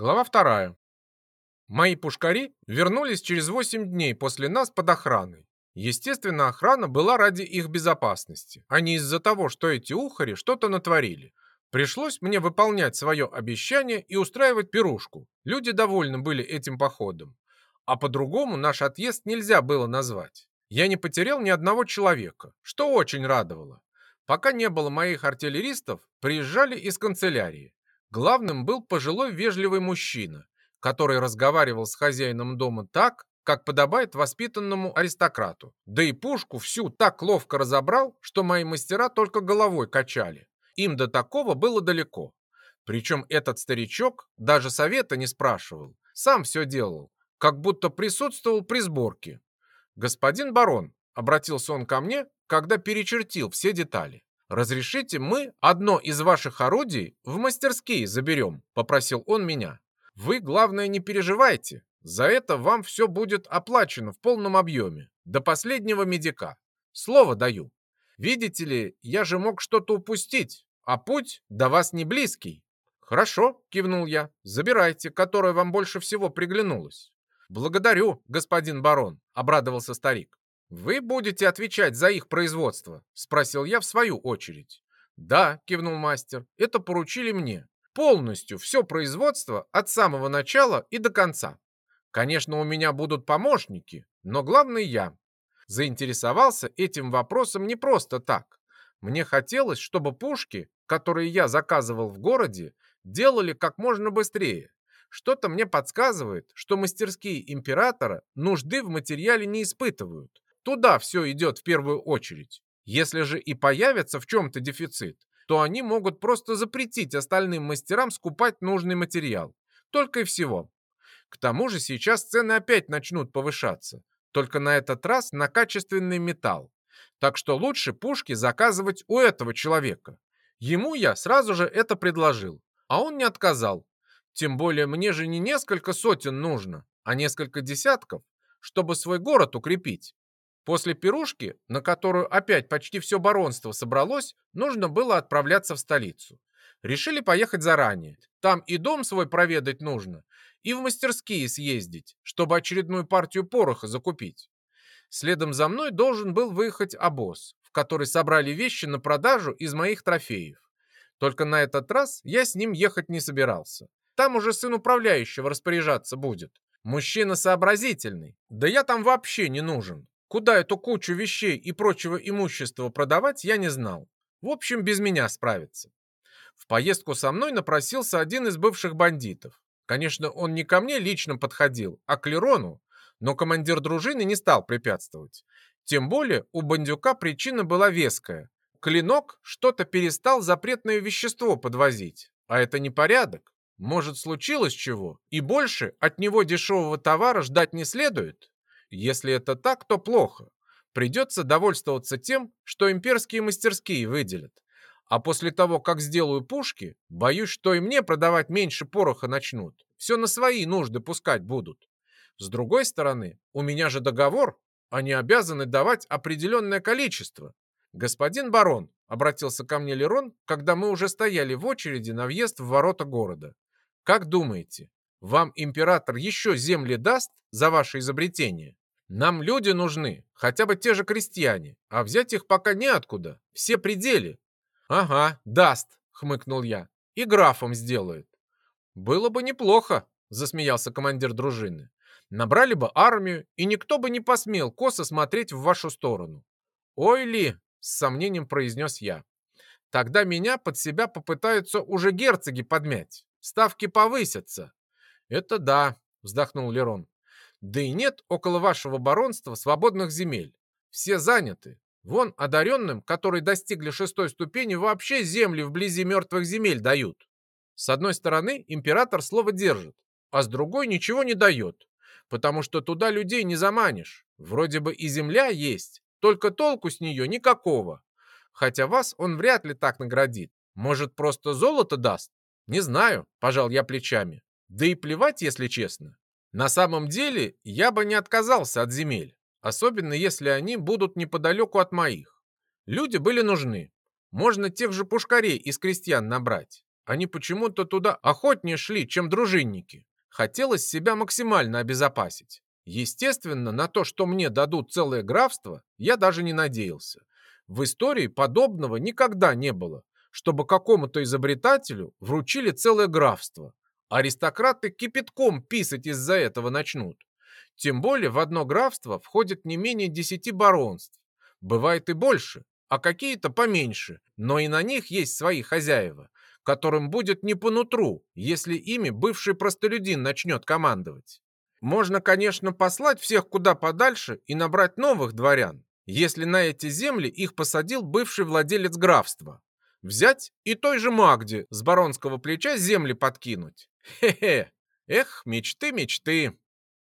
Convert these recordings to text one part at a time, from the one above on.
Глава вторая. Мои пушкари вернулись через 8 дней после нас под охраной. Естественно, охрана была ради их безопасности, а не из-за того, что эти ухари что-то натворили. Пришлось мне выполнять свое обещание и устраивать пирушку. Люди довольны были этим походом. А по-другому наш отъезд нельзя было назвать. Я не потерял ни одного человека, что очень радовало. Пока не было моих артиллеристов, приезжали из канцелярии. Главным был пожилой вежливый мужчина, который разговаривал с хозяином дома так, как подобает воспитанному аристократу. Да и пушку всю так ловко разобрал, что мои мастера только головой качали. Им до такого было далеко. Причем этот старичок даже совета не спрашивал, сам все делал, как будто присутствовал при сборке. «Господин барон», — обратился он ко мне, когда перечертил все детали. «Разрешите мы одно из ваших орудий в мастерские заберем?» – попросил он меня. «Вы, главное, не переживайте. За это вам все будет оплачено в полном объеме, до последнего медика. Слово даю. Видите ли, я же мог что-то упустить, а путь до вас не близкий». «Хорошо», – кивнул я, – «забирайте, которое вам больше всего приглянулось». «Благодарю, господин барон», – обрадовался старик. «Вы будете отвечать за их производство?» – спросил я в свою очередь. «Да», – кивнул мастер, – «это поручили мне. Полностью все производство от самого начала и до конца. Конечно, у меня будут помощники, но главный я. Заинтересовался этим вопросом не просто так. Мне хотелось, чтобы пушки, которые я заказывал в городе, делали как можно быстрее. Что-то мне подсказывает, что мастерские императора нужды в материале не испытывают. Туда все идет в первую очередь. Если же и появится в чем-то дефицит, то они могут просто запретить остальным мастерам скупать нужный материал. Только и всего. К тому же сейчас цены опять начнут повышаться. Только на этот раз на качественный металл. Так что лучше пушки заказывать у этого человека. Ему я сразу же это предложил, а он не отказал. Тем более мне же не несколько сотен нужно, а несколько десятков, чтобы свой город укрепить. После пирушки, на которую опять почти все баронство собралось, нужно было отправляться в столицу. Решили поехать заранее. Там и дом свой проведать нужно, и в мастерские съездить, чтобы очередную партию пороха закупить. Следом за мной должен был выехать обоз, в который собрали вещи на продажу из моих трофеев. Только на этот раз я с ним ехать не собирался. Там уже сын управляющего распоряжаться будет. Мужчина сообразительный, да я там вообще не нужен. Куда эту кучу вещей и прочего имущества продавать, я не знал. В общем, без меня справится. В поездку со мной напросился один из бывших бандитов. Конечно, он не ко мне лично подходил, а к Лерону, но командир дружины не стал препятствовать. Тем более у бандюка причина была веская. Клинок что-то перестал запретное вещество подвозить, а это непорядок. Может, случилось чего, и больше от него дешевого товара ждать не следует? Если это так, то плохо. Придется довольствоваться тем, что имперские мастерские выделят. А после того, как сделаю пушки, боюсь, что и мне продавать меньше пороха начнут. Все на свои нужды пускать будут. С другой стороны, у меня же договор, они обязаны давать определенное количество. Господин барон, обратился ко мне Лерон, когда мы уже стояли в очереди на въезд в ворота города. Как думаете, вам император еще земли даст за ваше изобретение? Нам люди нужны, хотя бы те же крестьяне, а взять их пока неоткуда, все пределы. Ага, даст, хмыкнул я, и графом сделает. Было бы неплохо, засмеялся командир дружины. Набрали бы армию, и никто бы не посмел косо смотреть в вашу сторону. Ой ли, с сомнением произнес я. Тогда меня под себя попытаются уже герцоги подмять. Ставки повысятся. Это да, вздохнул Лерон. Да и нет около вашего баронства свободных земель. Все заняты. Вон одаренным, которые достигли шестой ступени, вообще земли вблизи мертвых земель дают. С одной стороны, император слово держит, а с другой ничего не дает, потому что туда людей не заманишь. Вроде бы и земля есть, только толку с нее никакого. Хотя вас он вряд ли так наградит. Может, просто золото даст? Не знаю, пожал я плечами. Да и плевать, если честно. На самом деле, я бы не отказался от земель, особенно если они будут неподалеку от моих. Люди были нужны. Можно тех же пушкарей из крестьян набрать. Они почему-то туда охотнее шли, чем дружинники. Хотелось себя максимально обезопасить. Естественно, на то, что мне дадут целое графство, я даже не надеялся. В истории подобного никогда не было, чтобы какому-то изобретателю вручили целое графство. Аристократы кипятком писать из-за этого начнут. Тем более в одно графство входит не менее десяти баронств. Бывает и больше, а какие-то поменьше, но и на них есть свои хозяева, которым будет не по нутру, если ими бывший простолюдин начнет командовать. Можно, конечно, послать всех куда подальше и набрать новых дворян, если на эти земли их посадил бывший владелец графства. Взять и той же Магде с баронского плеча земли подкинуть. Хе-хе. Эх, мечты, мечты.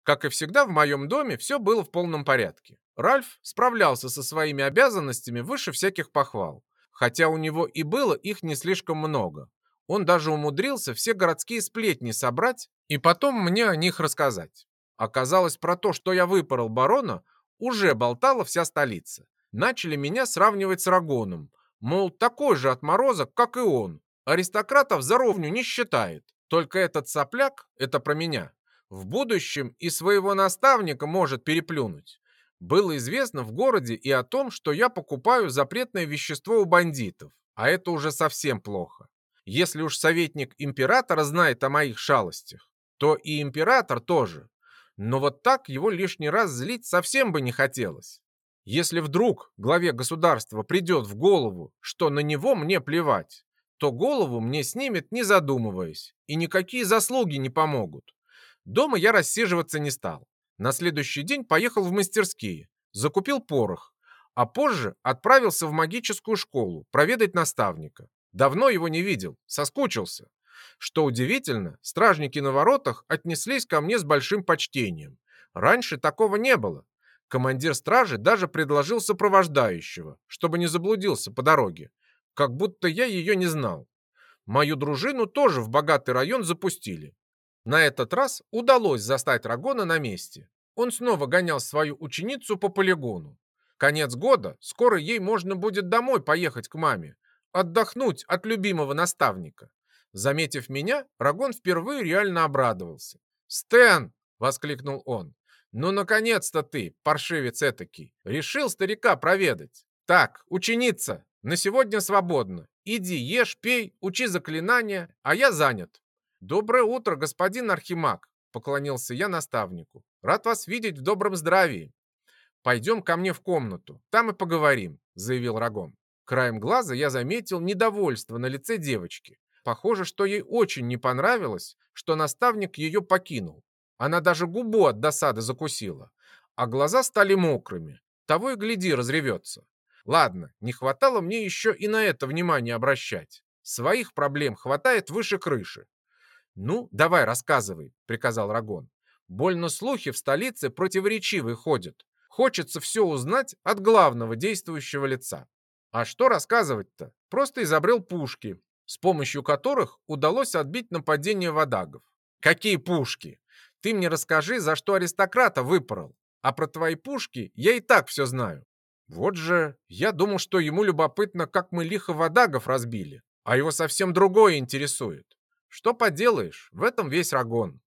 Как и всегда, в моем доме все было в полном порядке. Ральф справлялся со своими обязанностями выше всяких похвал, хотя у него и было их не слишком много. Он даже умудрился все городские сплетни собрать и потом мне о них рассказать. Оказалось, про то, что я выпорол барона, уже болтала вся столица. Начали меня сравнивать с Рагоном, мол, такой же отморозок, как и он. Аристократов за ровню не считает. Только этот сопляк, это про меня, в будущем и своего наставника может переплюнуть. Было известно в городе и о том, что я покупаю запретное вещество у бандитов, а это уже совсем плохо. Если уж советник императора знает о моих шалостях, то и император тоже. Но вот так его лишний раз злить совсем бы не хотелось. Если вдруг главе государства придет в голову, что на него мне плевать, то голову мне снимет, не задумываясь, и никакие заслуги не помогут. Дома я рассиживаться не стал. На следующий день поехал в мастерские, закупил порох, а позже отправился в магическую школу проведать наставника. Давно его не видел, соскучился. Что удивительно, стражники на воротах отнеслись ко мне с большим почтением. Раньше такого не было. Командир стражи даже предложил сопровождающего, чтобы не заблудился по дороге, как будто я ее не знал. Мою дружину тоже в богатый район запустили. На этот раз удалось застать Рагона на месте. Он снова гонял свою ученицу по полигону. Конец года, скоро ей можно будет домой поехать к маме, отдохнуть от любимого наставника. Заметив меня, Рагон впервые реально обрадовался. «Стэн!» — воскликнул он. «Ну, наконец-то ты, паршивец этакий, решил старика проведать. Так, ученица, на сегодня свободно. Иди, ешь, пей, учи заклинания, а я занят». «Доброе утро, господин Архимаг!» — поклонился я наставнику. «Рад вас видеть в добром здравии». «Пойдем ко мне в комнату, там и поговорим», — заявил Рагон. Краем глаза я заметил недовольство на лице девочки. Похоже, что ей очень не понравилось, что наставник ее покинул. Она даже губу от досады закусила, а глаза стали мокрыми. Того и гляди, разревется. Ладно, не хватало мне еще и на это внимание обращать. Своих проблем хватает выше крыши. «Ну, давай, рассказывай», — приказал Рагон. «Больно слухи в столице противоречивые ходят. Хочется все узнать от главного действующего лица». А что рассказывать-то? Просто изобрел пушки, с помощью которых удалось отбить нападение водагов. Какие пушки? Ты мне расскажи, за что аристократа выпорол. А про твои пушки я и так все знаю. Вот же, я думал, что ему любопытно, как мы лихо водагов разбили, а его совсем другое интересует. Что поделаешь, в этом весь рагон.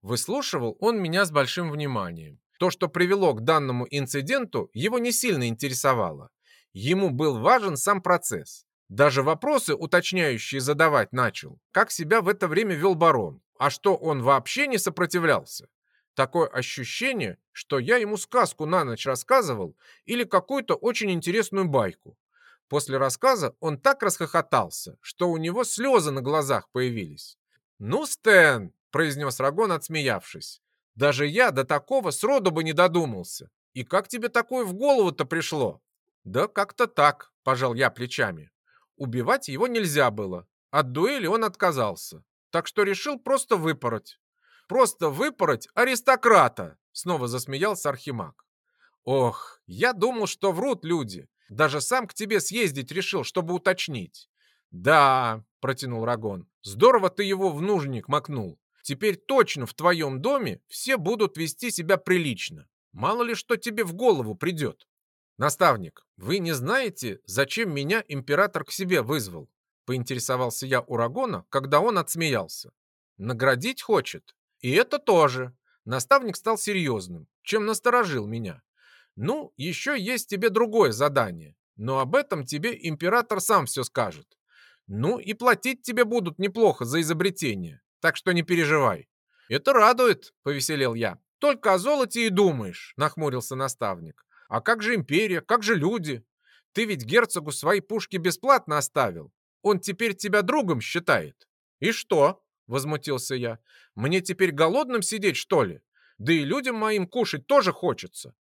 Выслушивал он меня с большим вниманием. То, что привело к данному инциденту, его не сильно интересовало. Ему был важен сам процесс. Даже вопросы уточняющие задавать начал. Как себя в это время вел барон? А что он вообще не сопротивлялся? Такое ощущение, что я ему сказку на ночь рассказывал или какую-то очень интересную байку. После рассказа он так расхохотался, что у него слезы на глазах появились. «Ну, Стэн!» – произнес Рагон, отсмеявшись. «Даже я до такого сроду бы не додумался. И как тебе такое в голову-то пришло?» «Да как-то так», – пожал я плечами. Убивать его нельзя было. От дуэли он отказался. Так что решил просто выпороть. «Просто выпороть аристократа!» – снова засмеялся Архимаг. «Ох, я думал, что врут люди. Даже сам к тебе съездить решил, чтобы уточнить». «Да», – протянул Рагон, – «здорово ты его в нужник макнул. Теперь точно в твоем доме все будут вести себя прилично. Мало ли что тебе в голову придет». «Наставник, вы не знаете, зачем меня император к себе вызвал?» Поинтересовался я у Рагона, когда он отсмеялся. Наградить хочет. И это тоже. Наставник стал серьезным, чем насторожил меня. Ну, еще есть тебе другое задание, но об этом тебе император сам все скажет. Ну и платить тебе будут неплохо за изобретение, так что не переживай. Это радует, повеселел я. Только о золоте и думаешь, нахмурился наставник. А как же империя, как же люди? Ты ведь герцогу свои пушки бесплатно оставил. Он теперь тебя другом считает. И что? Возмутился я. Мне теперь голодным сидеть, что ли? Да и людям моим кушать тоже хочется.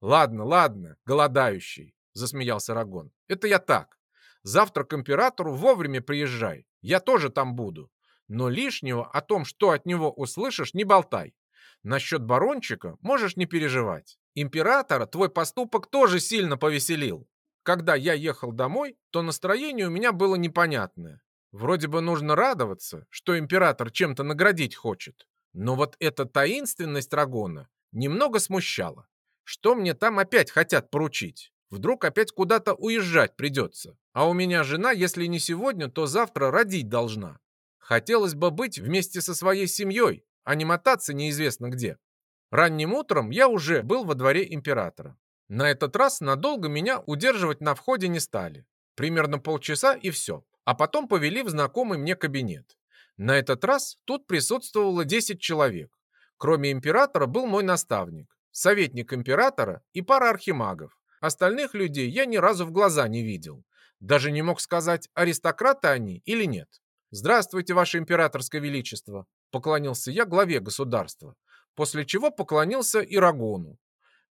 Ладно, ладно, голодающий, засмеялся Рагон. Это я так. Завтра к императору вовремя приезжай. Я тоже там буду. Но лишнего о том, что от него услышишь, не болтай. Насчет барончика можешь не переживать. Императора твой поступок тоже сильно повеселил. Когда я ехал домой, то настроение у меня было непонятное. Вроде бы нужно радоваться, что император чем-то наградить хочет. Но вот эта таинственность Рагона немного смущала. Что мне там опять хотят поручить? Вдруг опять куда-то уезжать придется. А у меня жена, если не сегодня, то завтра родить должна. Хотелось бы быть вместе со своей семьей, а не мотаться неизвестно где. Ранним утром я уже был во дворе императора. На этот раз надолго меня удерживать на входе не стали. Примерно полчаса и все а потом повели в знакомый мне кабинет. На этот раз тут присутствовало 10 человек. Кроме императора был мой наставник, советник императора и пара архимагов. Остальных людей я ни разу в глаза не видел. Даже не мог сказать, аристократы они или нет. «Здравствуйте, ваше императорское величество!» Поклонился я главе государства, после чего поклонился и Рагону.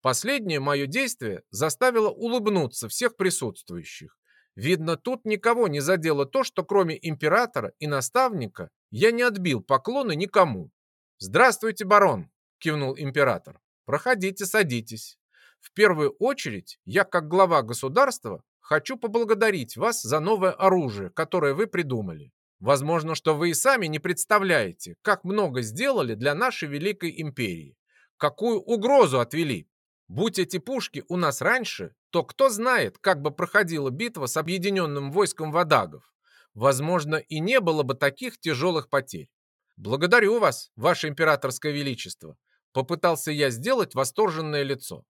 Последнее мое действие заставило улыбнуться всех присутствующих. Видно, тут никого не задело то, что кроме императора и наставника я не отбил поклоны никому. «Здравствуйте, барон!» – кивнул император. «Проходите, садитесь. В первую очередь, я как глава государства хочу поблагодарить вас за новое оружие, которое вы придумали. Возможно, что вы и сами не представляете, как много сделали для нашей великой империи, какую угрозу отвели. Будь эти пушки у нас раньше, то кто знает, как бы проходила битва с объединенным войском вадагов. Возможно, и не было бы таких тяжелых потерь. Благодарю вас, ваше императорское величество. Попытался я сделать восторженное лицо.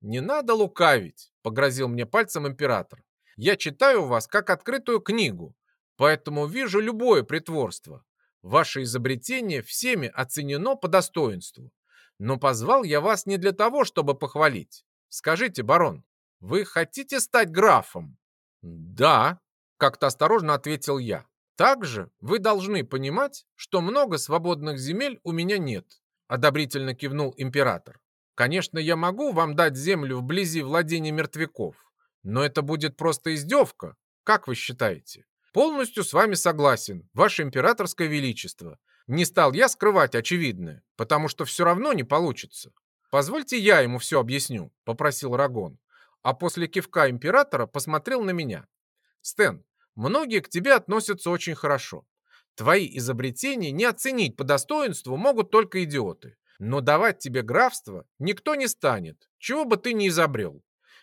Не надо лукавить, погрозил мне пальцем император. Я читаю вас как открытую книгу, поэтому вижу любое притворство. Ваше изобретение всеми оценено по достоинству. Но позвал я вас не для того, чтобы похвалить. Скажите, барон, вы хотите стать графом? Да, как-то осторожно ответил я. Также вы должны понимать, что много свободных земель у меня нет, одобрительно кивнул император. Конечно, я могу вам дать землю вблизи владения мертвяков, но это будет просто издевка. Как вы считаете? Полностью с вами согласен, ваше императорское величество. Не стал я скрывать очевидное, потому что все равно не получится. Позвольте я ему все объясню, попросил Рагон а после кивка императора посмотрел на меня. «Стэн, многие к тебе относятся очень хорошо. Твои изобретения не оценить по достоинству могут только идиоты. Но давать тебе графство никто не станет, чего бы ты ни изобрел.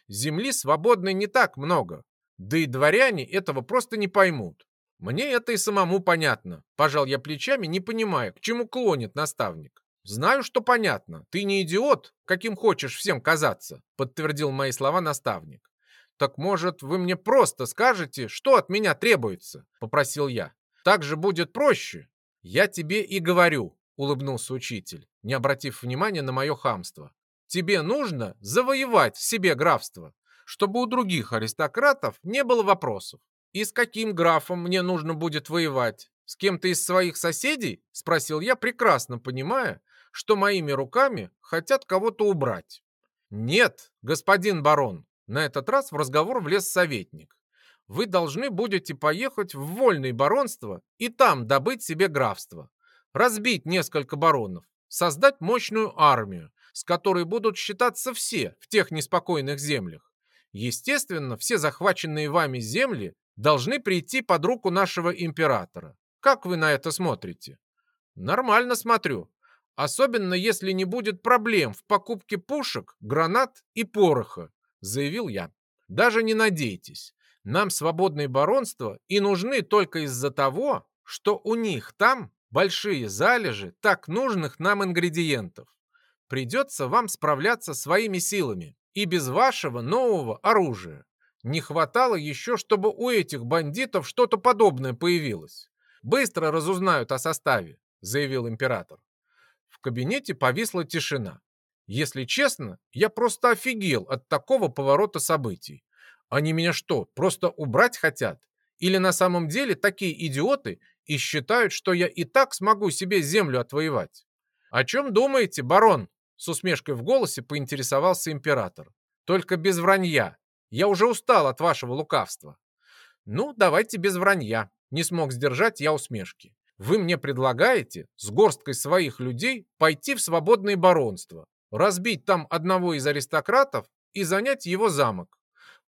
Земли свободной не так много, да и дворяне этого просто не поймут. Мне это и самому понятно, пожал я плечами, не понимая, к чему клонит наставник. «Знаю, что понятно. Ты не идиот, каким хочешь всем казаться», подтвердил мои слова наставник. «Так, может, вы мне просто скажете, что от меня требуется?» попросил я. «Так же будет проще». «Я тебе и говорю», улыбнулся учитель, не обратив внимания на мое хамство. «Тебе нужно завоевать в себе графство, чтобы у других аристократов не было вопросов. И с каким графом мне нужно будет воевать? С кем-то из своих соседей?» спросил я, прекрасно понимая, что моими руками хотят кого-то убрать. Нет, господин барон, на этот раз в разговор влез советник. Вы должны будете поехать в вольное баронство и там добыть себе графство, разбить несколько баронов, создать мощную армию, с которой будут считаться все в тех неспокойных землях. Естественно, все захваченные вами земли должны прийти под руку нашего императора. Как вы на это смотрите? Нормально смотрю, Особенно если не будет проблем в покупке пушек, гранат и пороха, заявил я. Даже не надейтесь. Нам свободные баронства и нужны только из-за того, что у них там большие залежи так нужных нам ингредиентов. Придется вам справляться своими силами и без вашего нового оружия. Не хватало еще, чтобы у этих бандитов что-то подобное появилось. Быстро разузнают о составе, заявил император. В кабинете повисла тишина. Если честно, я просто офигел от такого поворота событий. Они меня что, просто убрать хотят? Или на самом деле такие идиоты и считают, что я и так смогу себе землю отвоевать? О чем думаете, барон? С усмешкой в голосе поинтересовался император. Только без вранья. Я уже устал от вашего лукавства. Ну, давайте без вранья. Не смог сдержать я усмешки. Вы мне предлагаете с горсткой своих людей пойти в свободное баронство, разбить там одного из аристократов и занять его замок.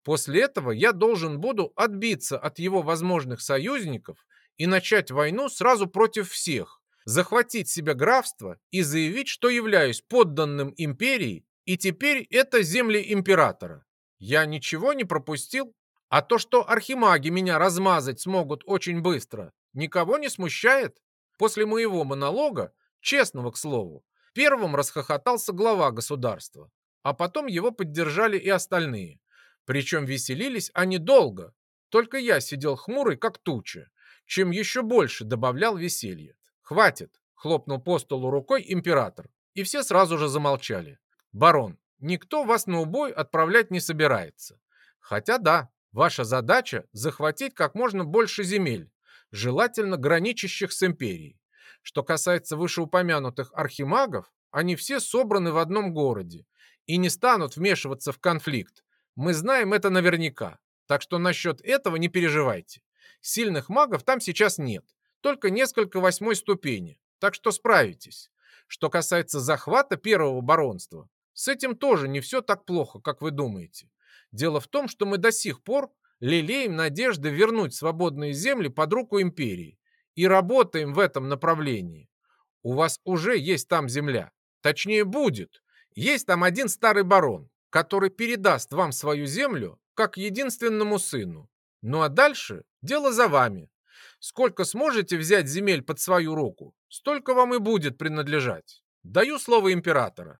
После этого я должен буду отбиться от его возможных союзников и начать войну сразу против всех, захватить себе графство и заявить, что являюсь подданным империи, и теперь это земли императора. Я ничего не пропустил, а то, что архимаги меня размазать смогут очень быстро, никого не смущает. После моего монолога, честного к слову, первым расхохотался глава государства, а потом его поддержали и остальные. Причем веселились они долго, только я сидел хмурый, как туча, чем еще больше добавлял веселья. «Хватит!» — хлопнул по столу рукой император, и все сразу же замолчали. «Барон, никто вас на убой отправлять не собирается. Хотя да, ваша задача — захватить как можно больше земель, желательно граничащих с империей. Что касается вышеупомянутых архимагов, они все собраны в одном городе и не станут вмешиваться в конфликт. Мы знаем это наверняка, так что насчет этого не переживайте. Сильных магов там сейчас нет, только несколько восьмой ступени, так что справитесь. Что касается захвата первого баронства, с этим тоже не все так плохо, как вы думаете. Дело в том, что мы до сих пор лелеем надежды вернуть свободные земли под руку империи и работаем в этом направлении. У вас уже есть там земля. Точнее, будет. Есть там один старый барон, который передаст вам свою землю как единственному сыну. Ну а дальше дело за вами. Сколько сможете взять земель под свою руку, столько вам и будет принадлежать. Даю слово императора.